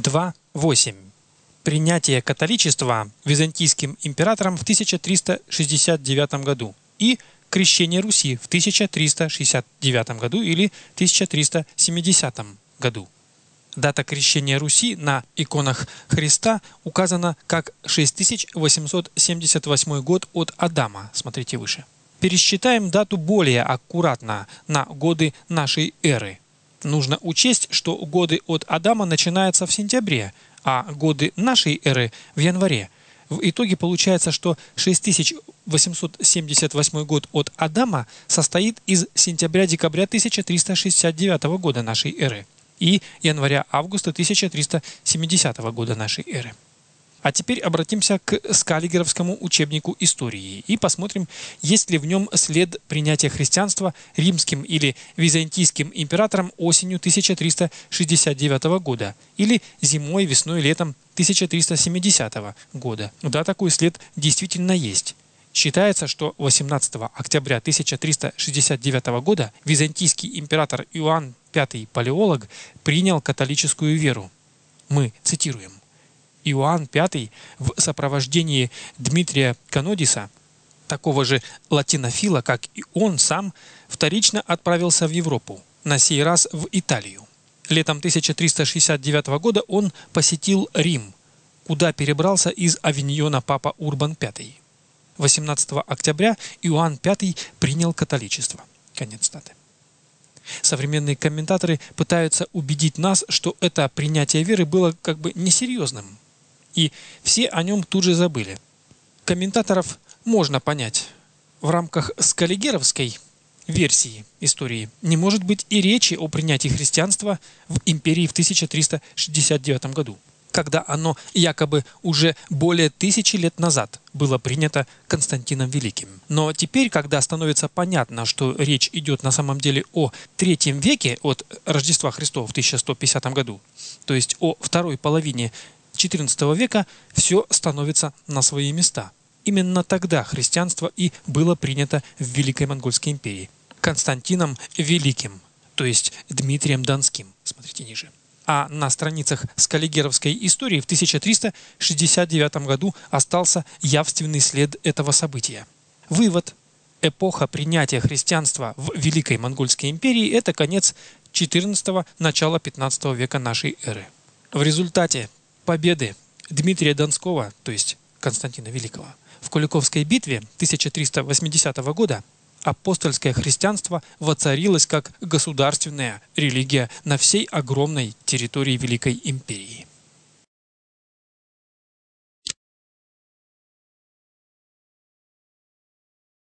2.8. Принятие католичества византийским императором в 1369 году и крещение Руси в 1369 году или 1370 году. Дата крещения Руси на иконах Христа указана как 6878 год от Адама. Смотрите выше. Пересчитаем дату более аккуратно на годы нашей эры. Нужно учесть, что годы от Адама начинаются в сентябре, а годы нашей эры в январе. В итоге получается, что 6878 год от Адама состоит из сентября-декабря 1369 года нашей эры и января-августа 1370 года нашей эры. А теперь обратимся к Скаллигеровскому учебнику истории и посмотрим, есть ли в нем след принятия христианства римским или византийским императором осенью 1369 года или зимой, весной, летом 1370 года. Да, такой след действительно есть. Считается, что 18 октября 1369 года византийский император Иоанн V Палеолог принял католическую веру. Мы цитируем. Иоанн V в сопровождении Дмитрия Канодиса, такого же латинофила, как и он сам, вторично отправился в Европу, на сей раз в Италию. Летом 1369 года он посетил Рим, куда перебрался из Авиньона папа Урбан V. 18 октября Иоанн V принял католичество. Конец статы. Современные комментаторы пытаются убедить нас, что это принятие веры было как бы несерьезным, и все о нем тут же забыли. Комментаторов можно понять. В рамках скаллигеровской версии истории не может быть и речи о принятии христианства в империи в 1369 году, когда оно якобы уже более тысячи лет назад было принято Константином Великим. Но теперь, когда становится понятно, что речь идет на самом деле о третьем веке от Рождества Христова в 1150 году, то есть о второй половине XIV века все становится на свои места. Именно тогда христианство и было принято в Великой Монгольской империи. Константином Великим, то есть Дмитрием Донским. Смотрите ниже. А на страницах Скаллигеровской истории в 1369 году остался явственный след этого события. Вывод. Эпоха принятия христианства в Великой Монгольской империи – это конец XIV – начало XV века нашей эры. В результате победы Дмитрия Донского, то есть Константина Великого, в Куликовской битве 1380 года апостольское христианство воцарилось как государственная религия на всей огромной территории Великой империи.